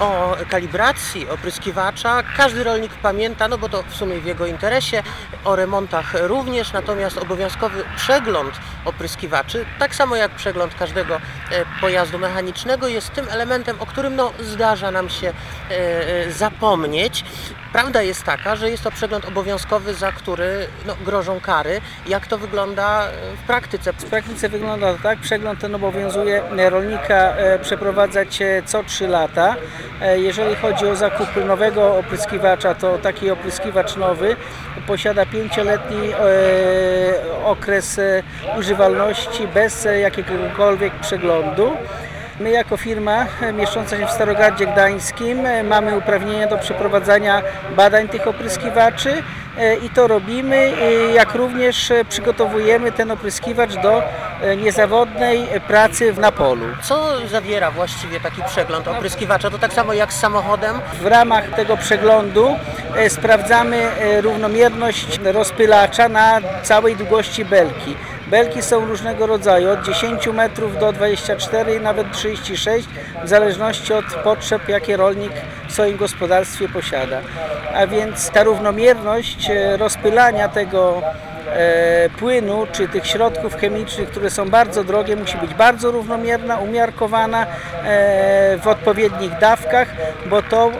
O kalibracji opryskiwacza każdy rolnik pamięta, no bo to w sumie w jego interesie, o remontach również, natomiast obowiązkowy przegląd opryskiwaczy, tak samo jak przegląd każdego e, pojazdu mechanicznego, jest tym elementem, o którym no, zdarza nam się e, e, zapomnieć. Prawda jest taka, że jest to przegląd obowiązkowy, za który no, grożą kary. Jak to wygląda e, w praktyce? W praktyce wygląda to tak, przegląd ten obowiązuje rolnika e, przeprowadzać e, co 3 lata. Jeżeli chodzi o zakup nowego opryskiwacza, to taki opryskiwacz nowy posiada 5-letni okres używalności bez jakiegokolwiek przeglądu. My jako firma mieszcząca się w Starogardzie Gdańskim e, mamy uprawnienia do przeprowadzania badań tych opryskiwaczy e, i to robimy, e, jak również przygotowujemy ten opryskiwacz do niezawodnej pracy w na polu. Co zawiera właściwie taki przegląd opryskiwacza? To tak samo jak z samochodem? W ramach tego przeglądu sprawdzamy równomierność rozpylacza na całej długości belki. Belki są różnego rodzaju, od 10 metrów do 24 i nawet 36, w zależności od potrzeb, jakie rolnik w swoim gospodarstwie posiada. A więc ta równomierność e, rozpylania tego e, płynu czy tych środków chemicznych, które są bardzo drogie, musi być bardzo równomierna, umiarkowana e, w odpowiednich dawkach, bo to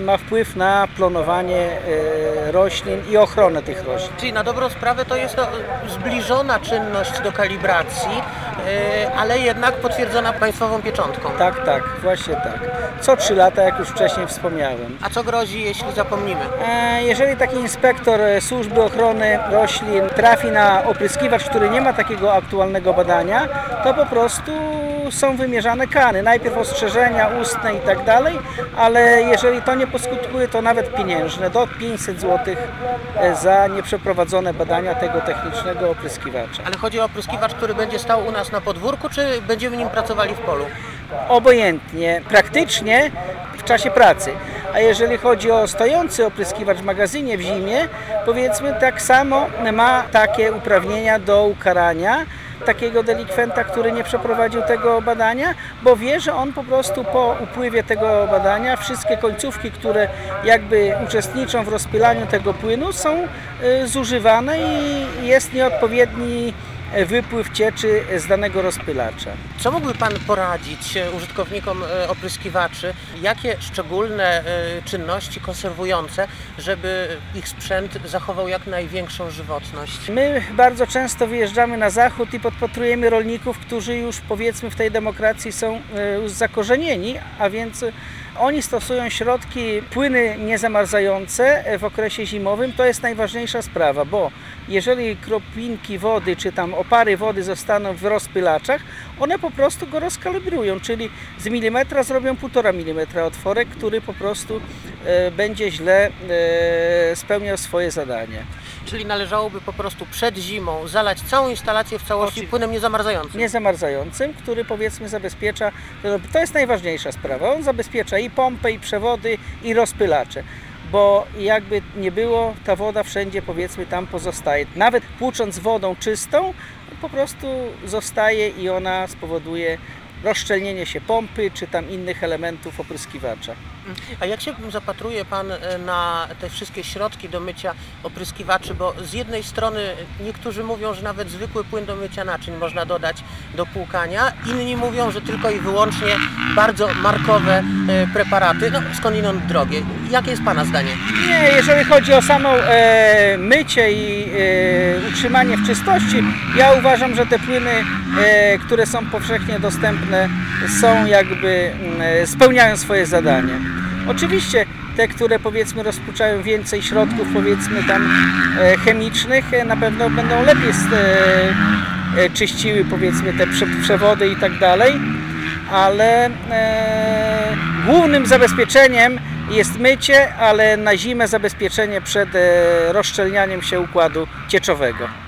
ma wpływ na planowanie e, roślin i ochronę tych roślin. Czyli na dobrą sprawę to jest no, zbliżona czynność do kalibracji, ale jednak potwierdzona państwową pieczątką. Tak, tak, właśnie tak. Co 3 lata, jak już wcześniej wspomniałem. A co grozi, jeśli zapomnimy? E, Jeżeli taki inspektor e, służby ochrony roślin trafi na opryskiwacz, który nie ma takiego aktualnego badania, to po prostu są wymierzane kary. Najpierw ostrzeżenia ustne i tak dalej, ale jeżeli to nie poskutkuje, to nawet pieniężne, do 500 zł za nieprzeprowadzone badania tego technicznego opryskiwacza. Ale chodzi o opryskiwacz, który będzie stał u nas na podwórku, czy będziemy nim pracowali w polu? Obojętnie, praktycznie w czasie pracy. A jeżeli chodzi o stojący opryskiwacz w magazynie w zimie, powiedzmy tak samo ma takie uprawnienia do ukarania takiego delikwenta, który nie przeprowadził tego badania, bo wie, że on po prostu po upływie tego badania wszystkie końcówki, które jakby uczestniczą w rozpylaniu tego płynu są y, zużywane i jest nieodpowiedni wypływ cieczy z danego rozpylacza. Co mógłby Pan poradzić e, użytkownikom e, opryskiwaczy? Jakie szczególne e, czynności konserwujące, żeby ich sprzęt zachował jak największą żywotność? My bardzo często wyjeżdżamy na zachód i podpatrujemy rolników, którzy już powiedzmy w tej demokracji są e, zakorzenieni, a więc oni stosują środki, płyny niezamarzające w okresie zimowym. To jest najważniejsza sprawa, bo jeżeli kropinki wody czy tam opary wody zostaną w rozpylaczach, one po prostu go rozkalibrują, czyli z milimetra zrobią półtora milimetra otworek, który po prostu e, będzie źle e, spełniał swoje zadanie. Czyli należałoby po prostu przed zimą zalać całą instalację w całości Oczywiście. płynem niezamarzającym. niezamarzającym, który powiedzmy zabezpiecza, to jest najważniejsza sprawa, on zabezpiecza i pompę, i przewody, i rozpylacze. Bo jakby nie było, ta woda wszędzie powiedzmy tam pozostaje. Nawet płucząc wodą czystą, po prostu zostaje i ona spowoduje rozszczelnienie się pompy, czy tam innych elementów opryskiwacza. A jak się zapatruje Pan e, na te wszystkie środki do mycia opryskiwaczy? Bo z jednej strony niektórzy mówią, że nawet zwykły płyn do mycia naczyń można dodać do płukania, inni mówią, że tylko i wyłącznie bardzo markowe e, preparaty, no skądinąd drogie. Jakie jest Pana zdanie? Nie, jeżeli chodzi o samo e, mycie i e, utrzymanie w czystości, ja uważam, że te płyny, e, które są powszechnie dostępne, są jakby mm, e, spełniają swoje zadanie. Oczywiście te, które powiedzmy rozpuszczają więcej środków powiedzmy tam e, chemicznych, e, na pewno będą lepiej e, e, czyściły powiedzmy te prze, przewody i tak dalej, ale e, głównym zabezpieczeniem jest mycie, ale na zimę zabezpieczenie przed e, rozszczelnianiem się układu cieczowego.